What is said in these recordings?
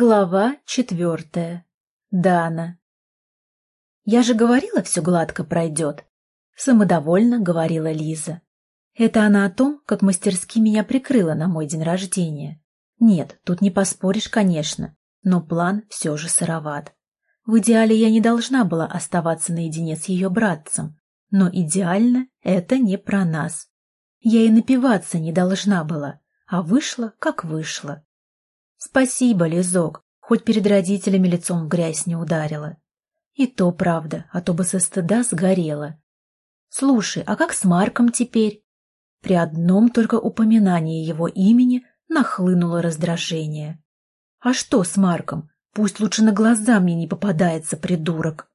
Глава четвертая. Дана. «Я же говорила, все гладко пройдет», — самодовольно говорила Лиза. Это она о том, как мастерски меня прикрыла на мой день рождения. Нет, тут не поспоришь, конечно, но план все же сыроват. В идеале я не должна была оставаться наедине с ее братцем, но идеально это не про нас. Я и напиваться не должна была, а вышла, как вышла. Спасибо, Лизок, хоть перед родителями лицом в грязь не ударила. И то правда, а то бы со стыда сгорела. Слушай, а как с Марком теперь? При одном только упоминании его имени нахлынуло раздражение. А что с Марком? Пусть лучше на глаза мне не попадается придурок.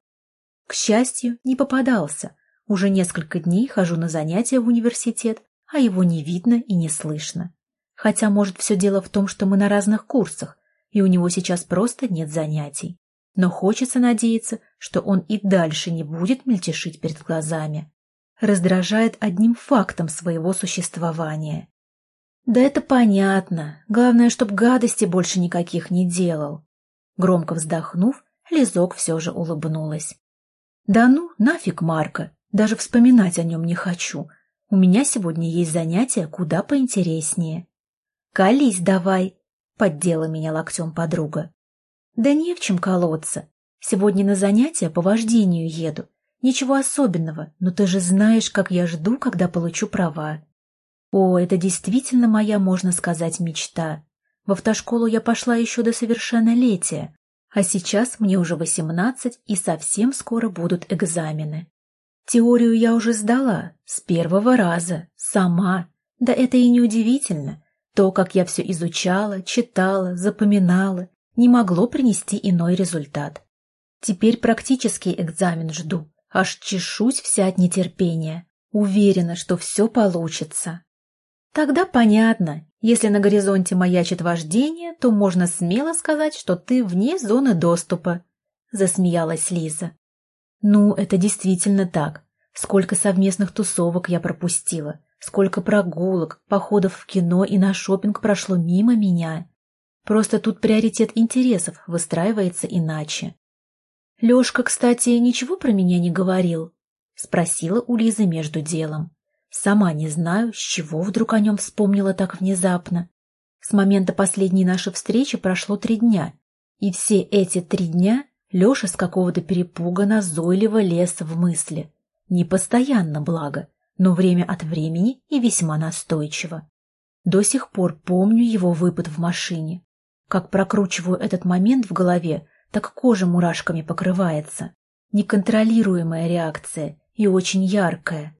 К счастью, не попадался. Уже несколько дней хожу на занятия в университет, а его не видно и не слышно. Хотя, может, все дело в том, что мы на разных курсах, и у него сейчас просто нет занятий. Но хочется надеяться, что он и дальше не будет мельтешить перед глазами. Раздражает одним фактом своего существования. Да это понятно. Главное, чтоб гадости больше никаких не делал. Громко вздохнув, Лизок все же улыбнулась. Да ну, нафиг Марка, даже вспоминать о нем не хочу. У меня сегодня есть занятия куда поинтереснее. «Колись давай!» — поддела меня локтем подруга. «Да не в чем колоться. Сегодня на занятия по вождению еду. Ничего особенного, но ты же знаешь, как я жду, когда получу права. О, это действительно моя, можно сказать, мечта. В автошколу я пошла еще до совершеннолетия, а сейчас мне уже восемнадцать и совсем скоро будут экзамены. Теорию я уже сдала, с первого раза, сама. Да это и не удивительно. То, как я все изучала, читала, запоминала, не могло принести иной результат. Теперь практический экзамен жду, аж чешусь вся от нетерпения. Уверена, что все получится. Тогда понятно, если на горизонте маячит вождение, то можно смело сказать, что ты вне зоны доступа, засмеялась Лиза. Ну, это действительно так. Сколько совместных тусовок я пропустила. Сколько прогулок, походов в кино и на шопинг прошло мимо меня. Просто тут приоритет интересов выстраивается иначе. Лешка, кстати, ничего про меня не говорил? Спросила у Лизы между делом. Сама не знаю, с чего вдруг о нем вспомнила так внезапно. С момента последней нашей встречи прошло три дня, и все эти три дня Леша с какого-то перепуга назойливо лез в мысли. Не постоянно, благо, но время от времени и весьма настойчиво. До сих пор помню его выпад в машине. Как прокручиваю этот момент в голове, так кожа мурашками покрывается. Неконтролируемая реакция и очень яркая.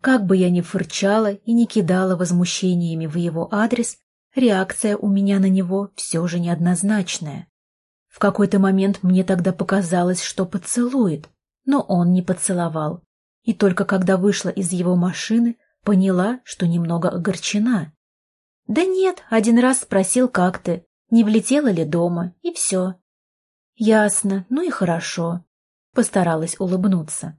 Как бы я ни фырчала и не кидала возмущениями в его адрес, реакция у меня на него все же неоднозначная. В какой-то момент мне тогда показалось, что поцелует, но он не поцеловал и только когда вышла из его машины, поняла, что немного огорчена. «Да нет, один раз спросил, как ты, не влетела ли дома, и все». «Ясно, ну и хорошо», — постаралась улыбнуться.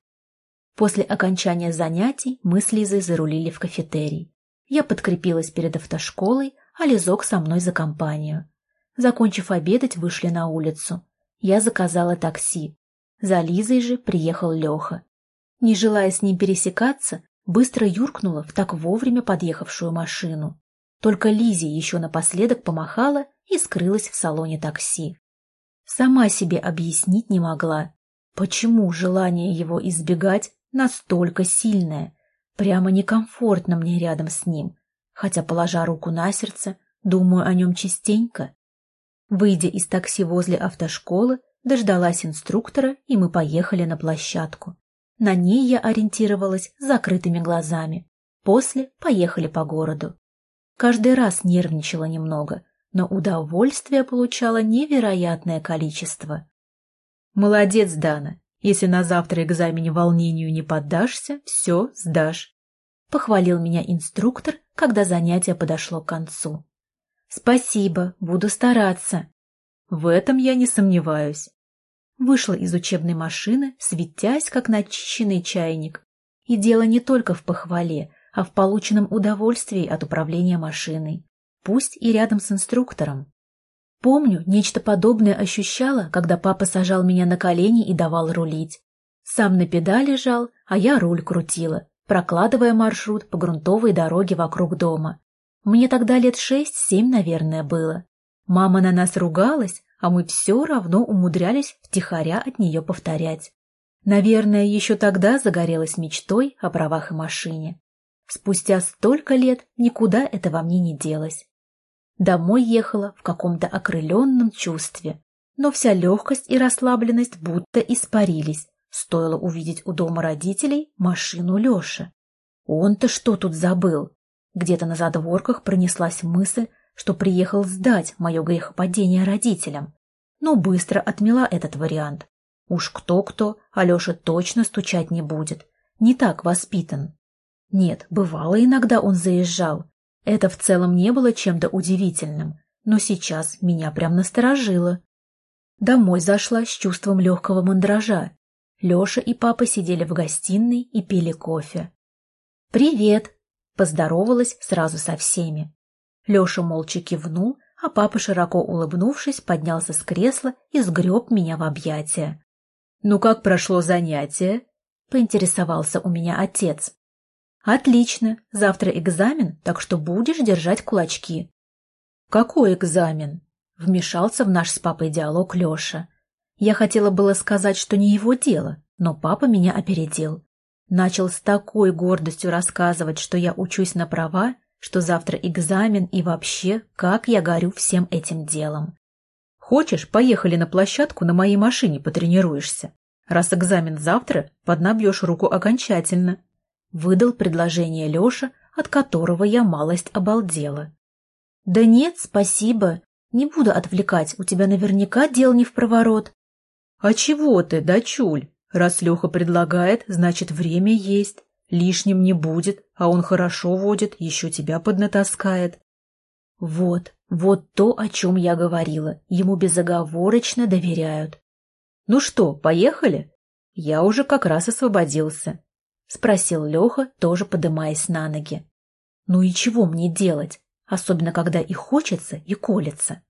После окончания занятий мы с Лизой зарулили в кафетерий. Я подкрепилась перед автошколой, а Лизок со мной за компанию. Закончив обедать, вышли на улицу. Я заказала такси. За Лизой же приехал Леха. Не желая с ним пересекаться, быстро юркнула в так вовремя подъехавшую машину. Только Лизе еще напоследок помахала и скрылась в салоне такси. Сама себе объяснить не могла, почему желание его избегать настолько сильное. Прямо некомфортно мне рядом с ним, хотя, положа руку на сердце, думаю о нем частенько. Выйдя из такси возле автошколы, дождалась инструктора, и мы поехали на площадку. На ней я ориентировалась закрытыми глазами. После поехали по городу. Каждый раз нервничала немного, но удовольствия получала невероятное количество. «Молодец, Дана. Если на завтра экзамене волнению не поддашься, все сдашь», — похвалил меня инструктор, когда занятие подошло к концу. «Спасибо, буду стараться». «В этом я не сомневаюсь. Вышла из учебной машины, светясь, как начищенный чайник. И дело не только в похвале, а в полученном удовольствии от управления машиной. Пусть и рядом с инструктором. Помню, нечто подобное ощущала, когда папа сажал меня на колени и давал рулить. Сам на педали жал, а я руль крутила, прокладывая маршрут по грунтовой дороге вокруг дома. Мне тогда лет шесть-семь, наверное, было. Мама на нас ругалась, а мы все равно умудрялись втихаря от нее повторять. Наверное, еще тогда загорелась мечтой о правах и машине. Спустя столько лет никуда это во мне не делось. Домой ехала в каком-то окрыленном чувстве, но вся легкость и расслабленность будто испарились, стоило увидеть у дома родителей машину Леши. Он-то что тут забыл? Где-то на задворках пронеслась мысль, что приехал сдать мое грехопадение родителям, но быстро отмела этот вариант. Уж кто-кто, Алеша точно стучать не будет. Не так воспитан. Нет, бывало иногда он заезжал. Это в целом не было чем-то удивительным, но сейчас меня прям насторожило. Домой зашла с чувством легкого мандража. Леша и папа сидели в гостиной и пили кофе. «Привет!» — поздоровалась сразу со всеми. Леша молча кивнул, а папа, широко улыбнувшись, поднялся с кресла и сгреб меня в объятия. «Ну как прошло занятие?» — поинтересовался у меня отец. «Отлично. Завтра экзамен, так что будешь держать кулачки». «Какой экзамен?» — вмешался в наш с папой диалог Леша. Я хотела было сказать, что не его дело, но папа меня опередил. Начал с такой гордостью рассказывать, что я учусь на права, что завтра экзамен и вообще, как я горю всем этим делом. Хочешь, поехали на площадку на моей машине потренируешься? Раз экзамен завтра, поднабьешь руку окончательно. Выдал предложение Леша, от которого я малость обалдела. Да нет, спасибо. Не буду отвлекать, у тебя наверняка дел не в проворот. А чего ты, дочуль? Раз Леха предлагает, значит, время есть. Лишним не будет, а он хорошо водит, еще тебя поднатаскает. Вот, вот то, о чем я говорила. Ему безоговорочно доверяют. Ну что, поехали? Я уже как раз освободился. Спросил Леха, тоже подымаясь на ноги. Ну и чего мне делать? Особенно, когда и хочется, и колется.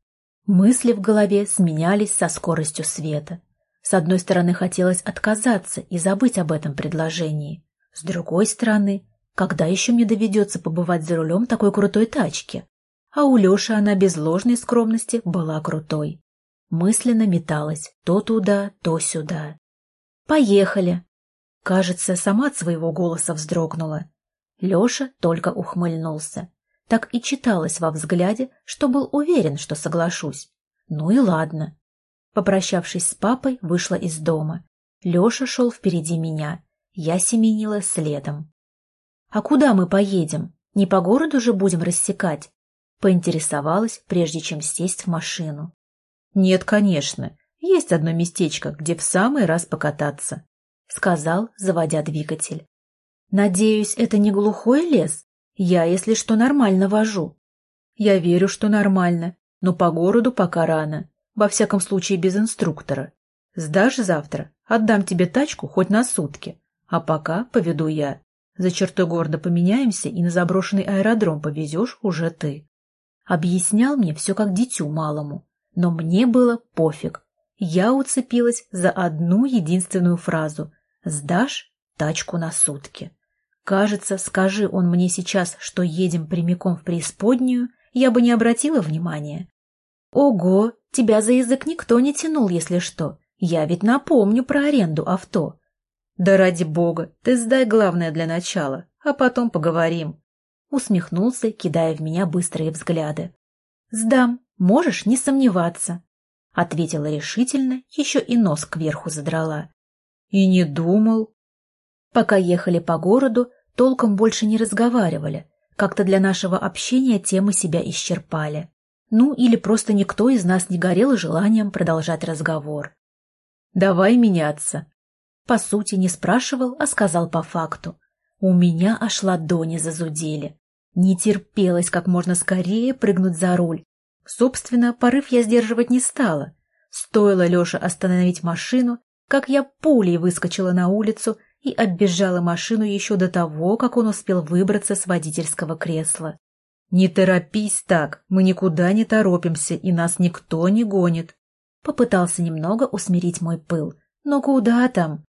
Мысли в голове сменялись со скоростью света. С одной стороны, хотелось отказаться и забыть об этом предложении. С другой стороны, когда еще мне доведется побывать за рулем такой крутой тачки? А у Леши она без ложной скромности была крутой. Мысленно металась то туда, то сюда. «Поехали!» Кажется, сама от своего голоса вздрогнула. Леша только ухмыльнулся. Так и читалось во взгляде, что был уверен, что соглашусь. Ну и ладно. Попрощавшись с папой, вышла из дома. Леша шел впереди меня, я семенила следом. «А куда мы поедем? Не по городу же будем рассекать?» Поинтересовалась, прежде чем сесть в машину. «Нет, конечно. Есть одно местечко, где в самый раз покататься», — сказал, заводя двигатель. «Надеюсь, это не глухой лес? Я, если что, нормально вожу». «Я верю, что нормально, но по городу пока рано, во всяком случае без инструктора. Сдашь завтра, отдам тебе тачку хоть на сутки, а пока поведу я. За чертой города поменяемся, и на заброшенный аэродром повезешь уже ты. Объяснял мне все как дитю малому, но мне было пофиг. Я уцепилась за одну единственную фразу «Сдашь тачку на сутки». Кажется, скажи он мне сейчас, что едем прямиком в преисподнюю, я бы не обратила внимания. Ого, тебя за язык никто не тянул, если что. Я ведь напомню про аренду авто. «Да ради бога, ты сдай главное для начала, а потом поговорим», — усмехнулся, кидая в меня быстрые взгляды. «Сдам, можешь не сомневаться», — ответила решительно, еще и нос кверху задрала. «И не думал». Пока ехали по городу, толком больше не разговаривали, как-то для нашего общения темы себя исчерпали. Ну, или просто никто из нас не горел желанием продолжать разговор. «Давай меняться», по сути, не спрашивал, а сказал по факту. У меня аж ладони зазудели. Не терпелось как можно скорее прыгнуть за руль. Собственно, порыв я сдерживать не стала. Стоило Леше остановить машину, как я пулей выскочила на улицу и оббежала машину еще до того, как он успел выбраться с водительского кресла. «Не торопись так, мы никуда не торопимся, и нас никто не гонит». Попытался немного усмирить мой пыл. Но куда там?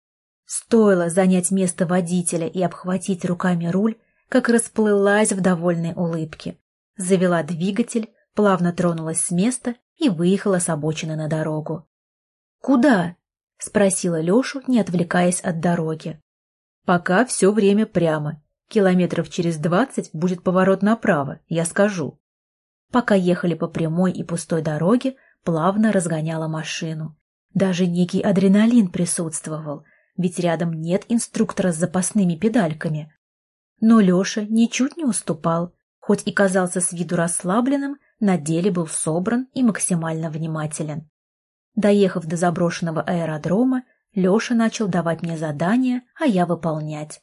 Стоило занять место водителя и обхватить руками руль, как расплылась в довольной улыбке. Завела двигатель, плавно тронулась с места и выехала с обочины на дорогу. «Куда?» — спросила Лешу, не отвлекаясь от дороги. «Пока все время прямо. Километров через двадцать будет поворот направо, я скажу». Пока ехали по прямой и пустой дороге, плавно разгоняла машину. Даже некий адреналин присутствовал, ведь рядом нет инструктора с запасными педальками. Но Леша ничуть не уступал, хоть и казался с виду расслабленным, на деле был собран и максимально внимателен. Доехав до заброшенного аэродрома, Леша начал давать мне задания, а я выполнять.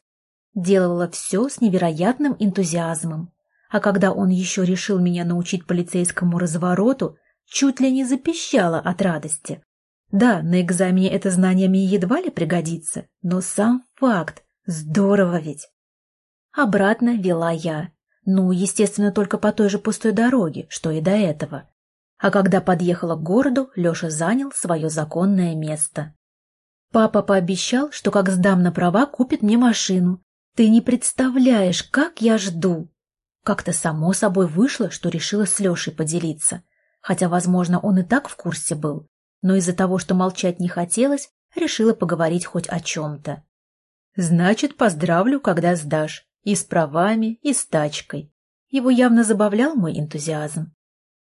Делала все с невероятным энтузиазмом. А когда он еще решил меня научить полицейскому развороту, чуть ли не запищала от радости. Да, на экзамене это знание мне едва ли пригодится, но сам факт. Здорово ведь. Обратно вела я. Ну, естественно, только по той же пустой дороге, что и до этого. А когда подъехала к городу, Леша занял свое законное место. Папа пообещал, что как сдам на права, купит мне машину. Ты не представляешь, как я жду. Как-то само собой вышло, что решила с Лешей поделиться. Хотя, возможно, он и так в курсе был. Но из-за того, что молчать не хотелось, решила поговорить хоть о чем-то. «Значит, поздравлю, когда сдашь. И с правами, и с тачкой. Его явно забавлял мой энтузиазм.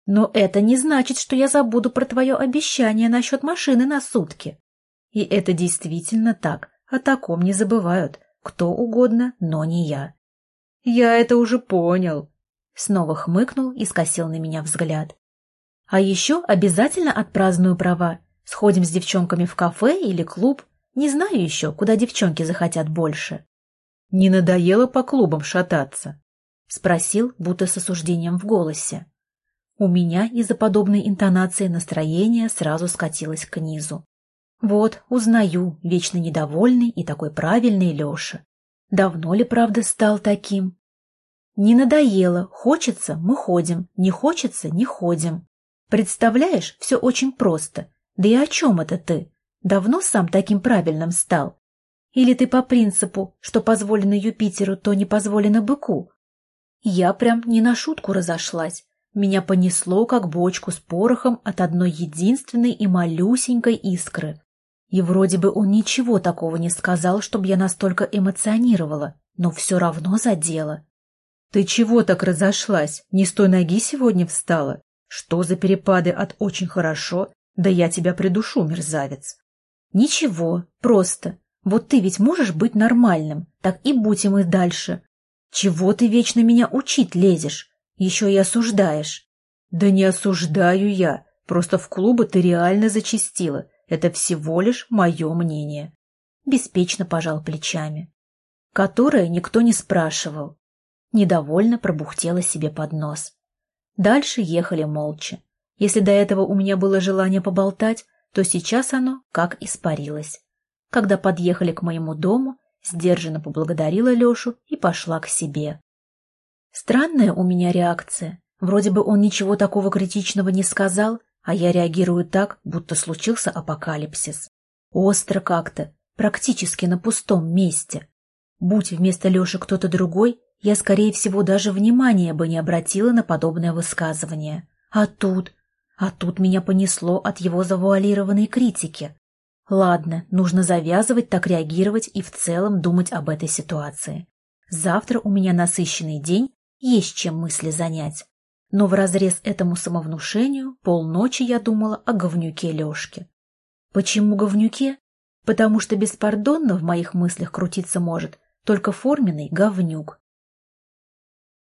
Но это не значит, что я забуду про твое обещание насчет машины на сутки. И это действительно так. О таком не забывают. Кто угодно, но не я. Я это уже понял. Снова хмыкнул и скосил на меня взгляд. А еще обязательно отпраздную права. Сходим с девчонками в кафе или клуб. Не знаю еще, куда девчонки захотят больше. «Не надоело по клубам шататься?» — спросил, будто с осуждением в голосе. У меня из-за подобной интонации настроение сразу скатилось к низу. Вот, узнаю, вечно недовольный и такой правильный Леша. Давно ли, правда, стал таким? Не надоело, хочется — мы ходим, не хочется — не ходим. Представляешь, все очень просто. Да и о чем это ты? Давно сам таким правильным стал? Или ты по принципу, что позволено Юпитеру, то не позволено быку? Я прям не на шутку разошлась. Меня понесло, как бочку с порохом от одной единственной и малюсенькой искры. И вроде бы он ничего такого не сказал, чтобы я настолько эмоционировала, но все равно задело. «Ты чего так разошлась? Не с той ноги сегодня встала? Что за перепады от «очень хорошо»? Да я тебя придушу, мерзавец!» «Ничего, просто. Вот ты ведь можешь быть нормальным, так и будь им и дальше. Чего ты вечно меня учить лезешь? Еще и осуждаешь. Да не осуждаю я, просто в клубы ты реально зачастила. Это всего лишь мое мнение. Беспечно пожал плечами. Которое никто не спрашивал. Недовольно пробухтела себе под нос. Дальше ехали молча. Если до этого у меня было желание поболтать, то сейчас оно как испарилось. Когда подъехали к моему дому, сдержанно поблагодарила Лешу и пошла к себе. Странная у меня реакция. Вроде бы он ничего такого критичного не сказал, а я реагирую так, будто случился апокалипсис. Остро как-то, практически на пустом месте. Будь вместо Леши кто-то другой, я, скорее всего, даже внимания бы не обратила на подобное высказывание. А тут... А тут меня понесло от его завуалированной критики. Ладно, нужно завязывать, так реагировать и в целом думать об этой ситуации. Завтра у меня насыщенный день, есть чем мысли занять. Но вразрез этому самовнушению полночи я думала о говнюке Лешке. Почему говнюке? Потому что беспардонно в моих мыслях крутиться может только форменный говнюк.